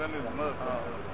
外面有什么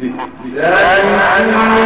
لا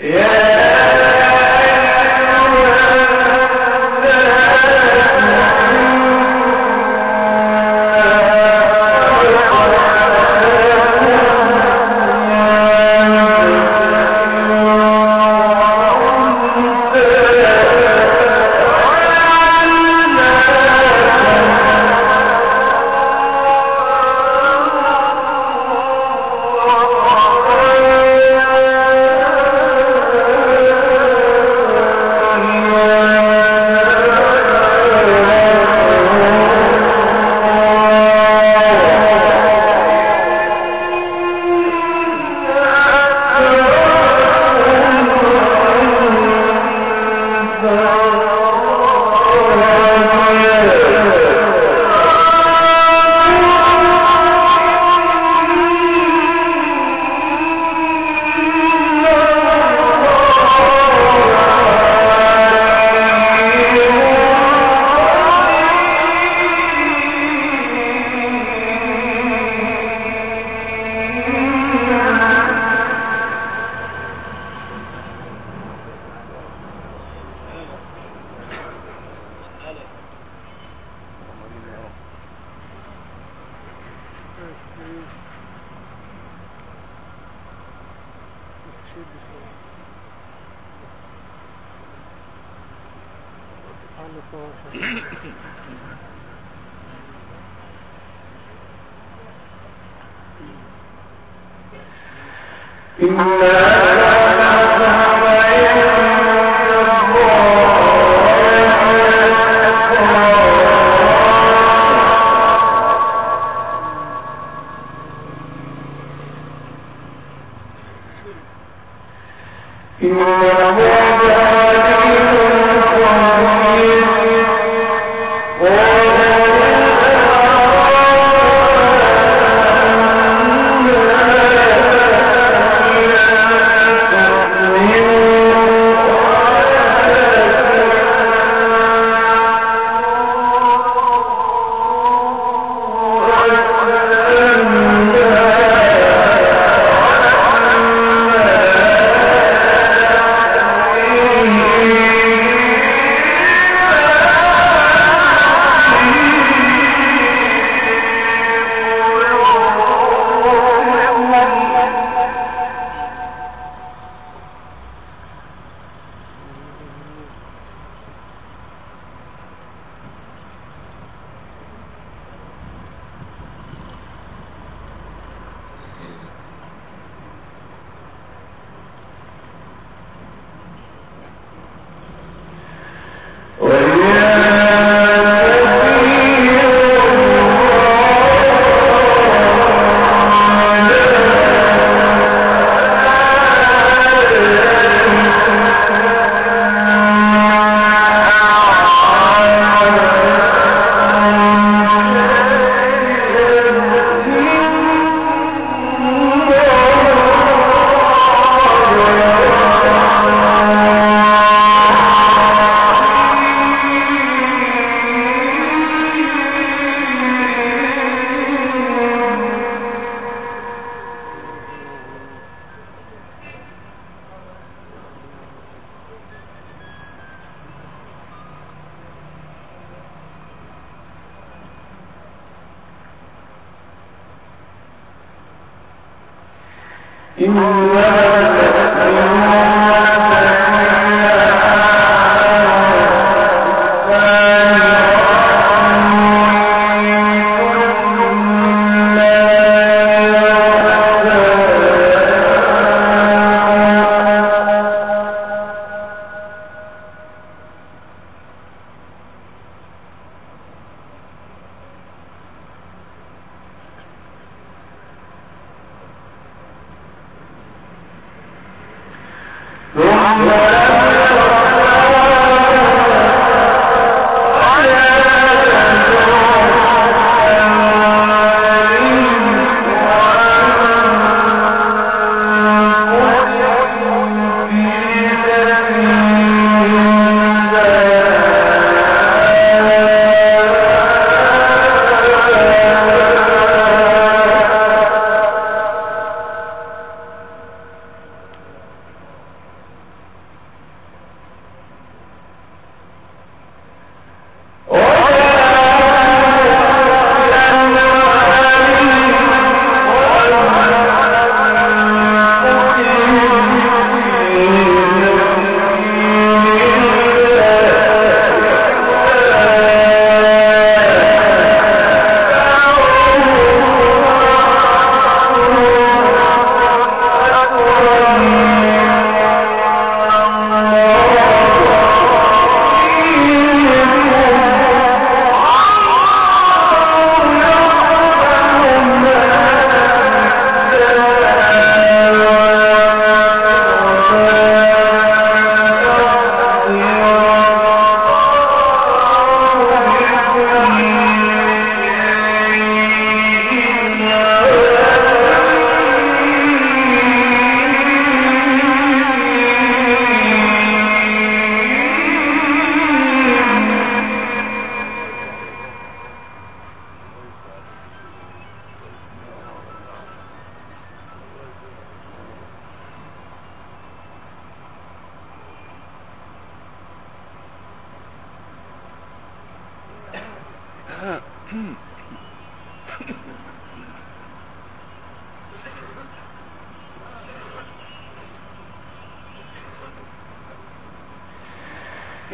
يا إِنَّا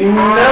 إنه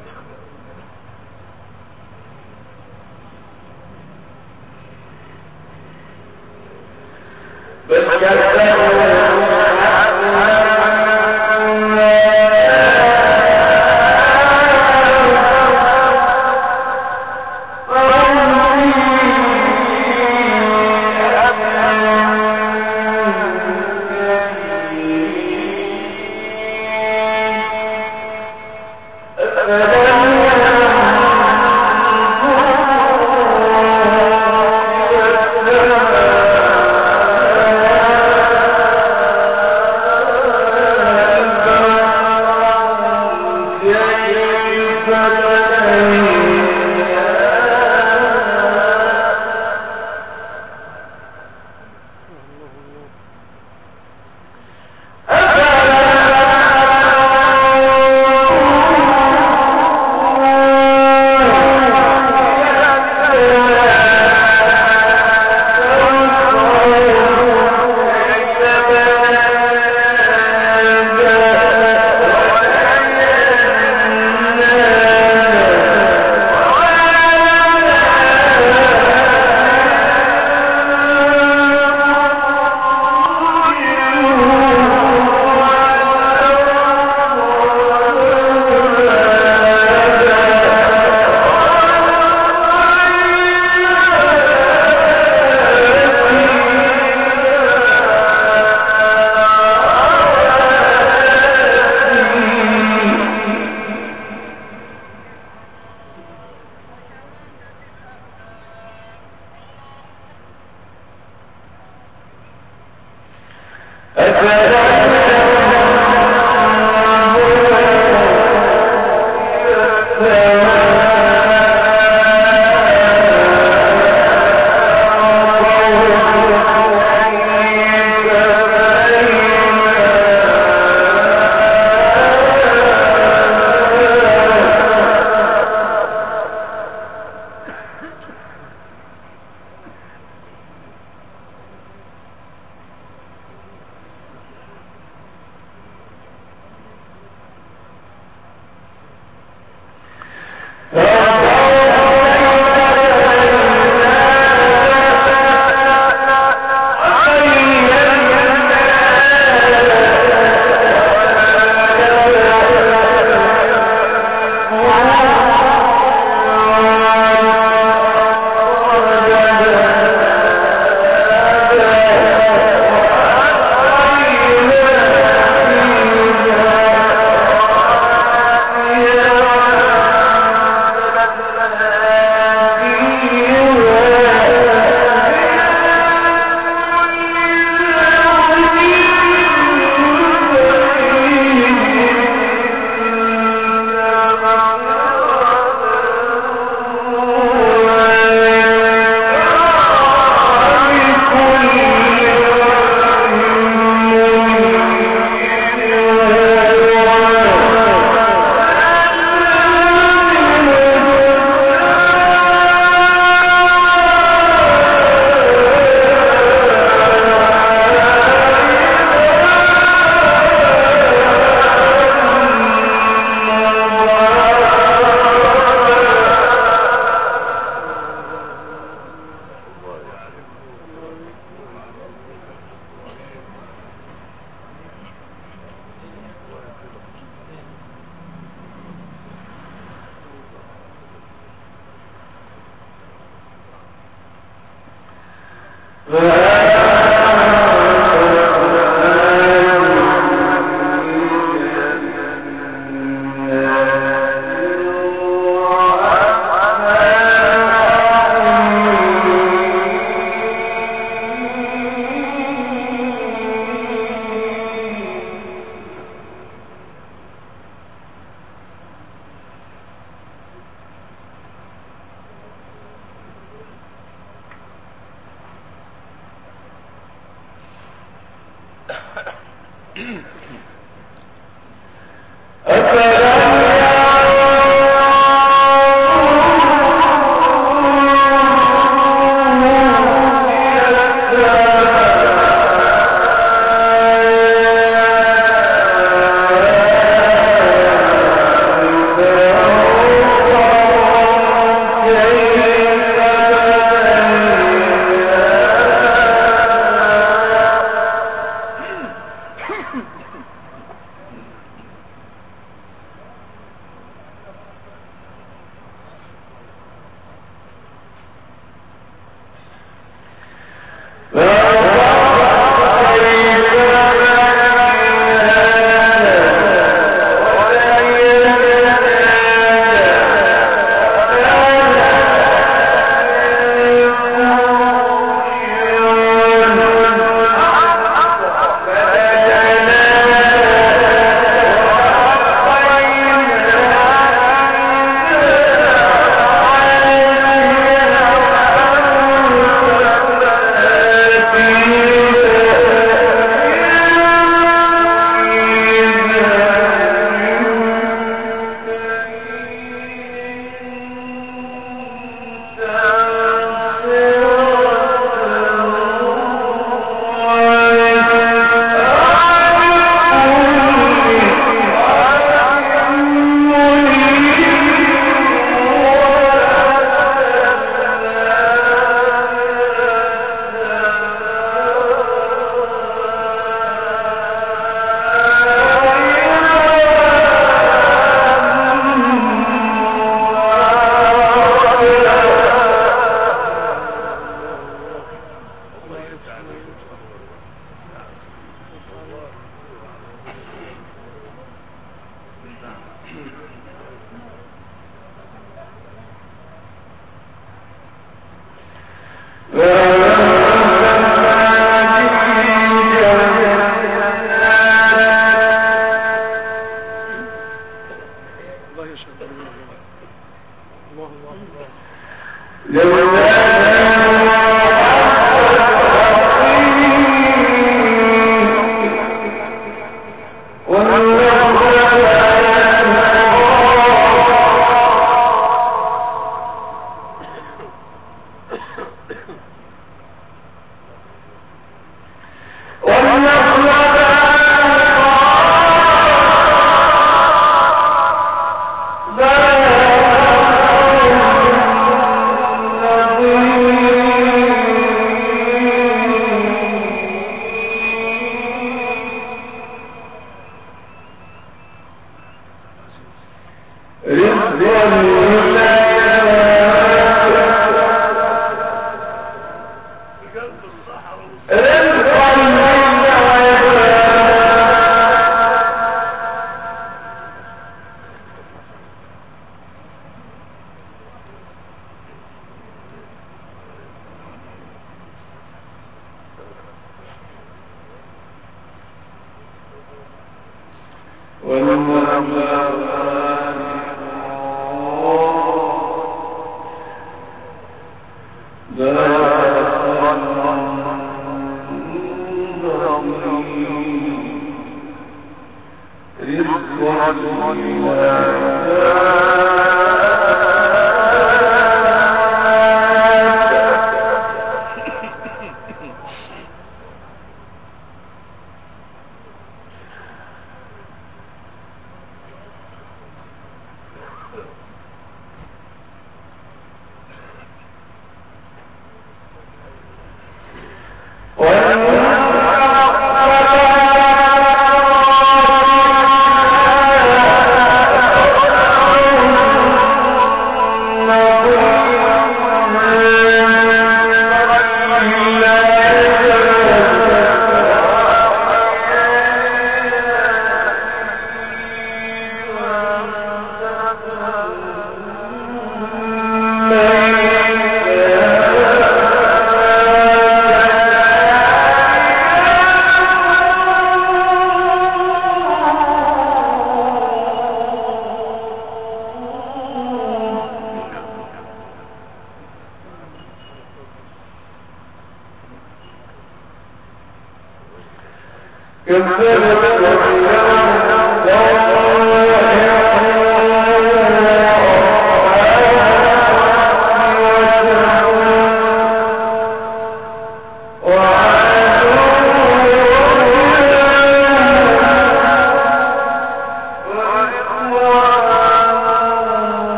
ومن الله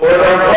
ولم